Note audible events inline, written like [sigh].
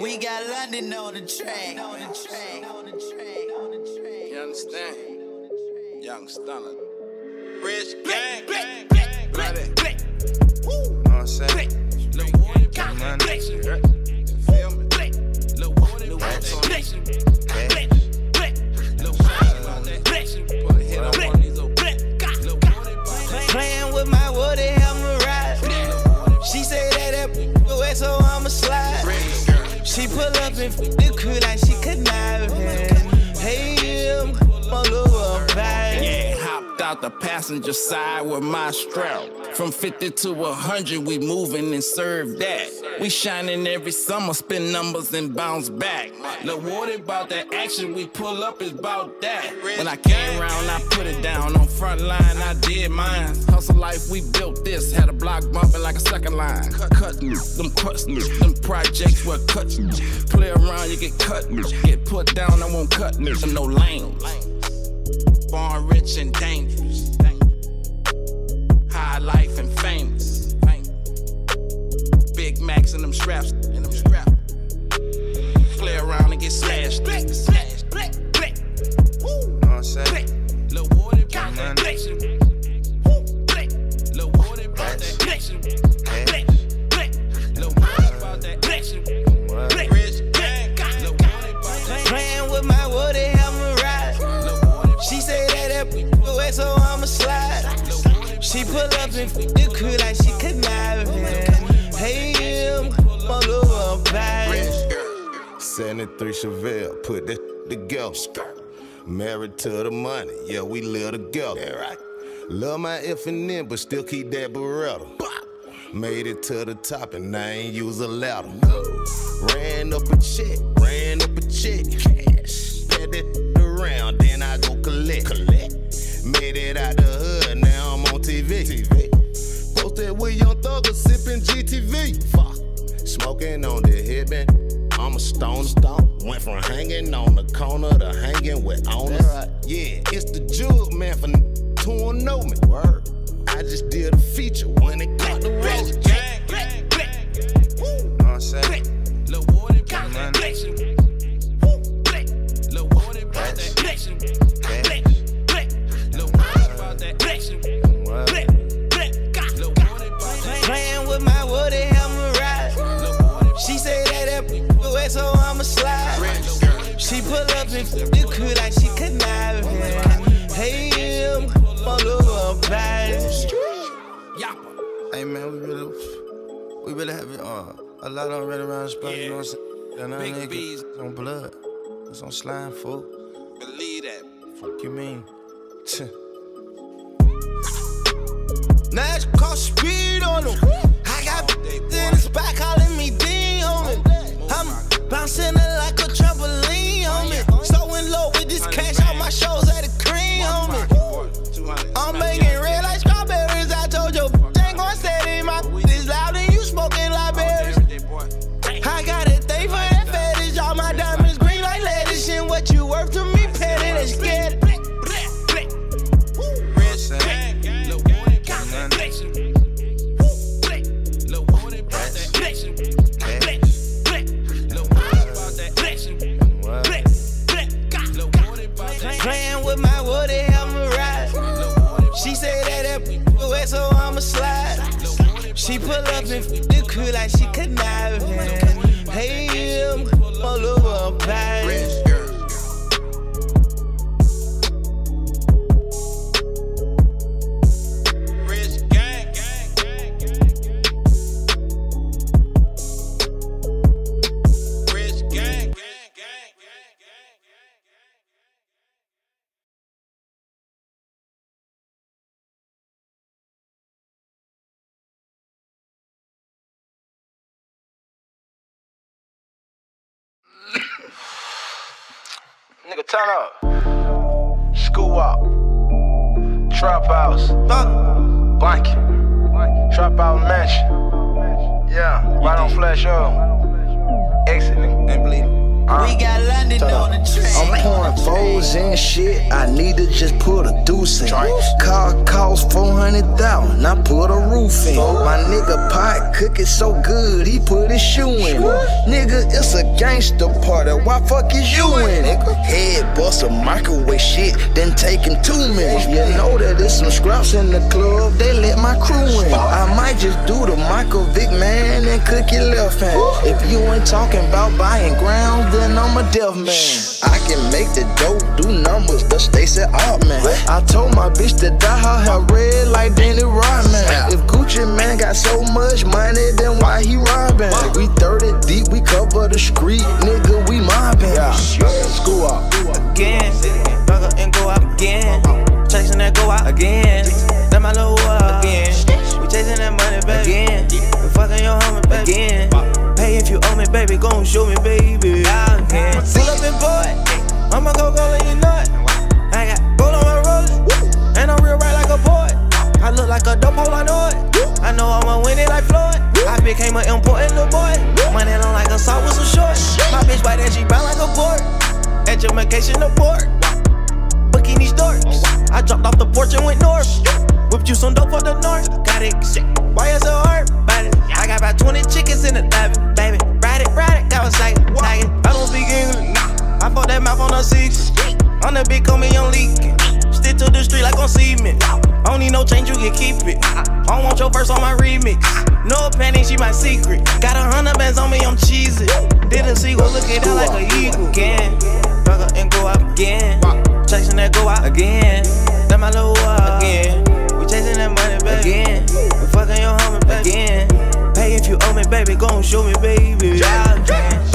We got London on the track. On the track. On the track. On the track. You understand? Young stunner. Rich gang, gang, Black, black, Bloody. black, Know what I'm saying? The crew like she conniving. Hey, I'm all vibe. Yeah, hopped out the passenger side with my strap. From 50 to 100, we moving and serve that. We shining every summer, spin numbers and bounce back. Look, what about that action? We pull up is about that. When I came around, I put it down on I did mine. Hustle life, we built this. Had a block bumping like a second line. Cut cut, them cuts, them projects were cuts. Play around, you get cut. Get put down, I won't cut. I'm No lame. Born rich and dangerous. High life and famous. Big Macs and them straps. And them straps. Play around and get slashed. Black, black, black, black. Woo, Know what I'm saying? black, Lil She pull up in the crew like she conniving. Hey, I'm all over vibe. Rich 73 Chevelle, put that together. Married to the money, yeah, we live together. right. Love my F and N, but still keep that Beretta. Made it to the top and I ain't use a ladder. Ran up a check, ran up a check. Fuck. Smoking on the headband. I'm a stone stone. Went from hanging on the corner to hanging with owners. Yeah, it's the jug man for don't know me. Word. I just did a feature when it got the Rich road. gang. Black, black, Know what I'm saying? That that so I'ma slide. She pull up in the crew like she conniving. Hey, I'm all over vibe. Yappa. Hey man, we really, we really have uh, a lot on red around the spot. You know what I'm saying? And Big nigga, B's. it's on blood. It's on slime, fool. Believe that. Fuck you mean? [laughs] Now it's called speed on them. I got in the spot She pull up in the crew like she conniving. Hey, I'm all over vibe. Rich Nigga, turn up. School up. Trap house. Blanket. Trap out mansion. Yeah, right on flash up. Exit And Ain't bleeding. We got London on the train. I'm pouring foes and shit. I need to just put a deuce in. Car cost 400,000. I put a roof in. My nigga pot cooking so good, he put his shoe in. Nigga, it's a gangster party. Why fuck is you in? Head bust a microwave shit, then taking two minutes. You know that there's some scraps in the club. They let my crew in. I might just do the Michael Vick man and cook your left hand. If you ain't talking about buying ground, then I'm a deaf man. I can make the dope do numbers, the Stacey Altman. Ah, I told my bitch to dye her hair red like Danny Rodman. If Gucci Mane got so much money, then why he robbing? We 30 deep, we cover the street, nigga, we mobbing. Yeah. School up. again. Back up and go out again. Chasing that go out again. That my little up again. We chasing that money back again. We fucking your homie back again. Pay if you owe me, baby. Go and show me, baby. Boy. I'ma go go let you it. I got gold on my roller. And I'm real right like a boy. I look like a dope hole, I know it. I know I'ma win it like Floyd. I became an important little boy. Money long like a salt with some shorts. My bitch white and she brown like a board. Education abort. Booking these doors. I dropped off the porch and went north. Whipped you some dope for the north. Got it, shit. Why is it hard? Bad it. I got about 20 chickens in the diving, baby. Ride it, ride it. Got a sight. I don't speak English. On six. On the big, call me on leaking. Stick to the street like on cement. I don't need no change, you can keep it. I don't want your verse on my remix. No penny, she my secret. Got a hundred bands on me, I'm cheesy. Did a what look at that like a eagle. Again, up and go out again. Chasing that go out again. That my little up again. We chasing that money back again. We fucking your homie back again. Pay if you owe me, baby. Gon' show me, baby. I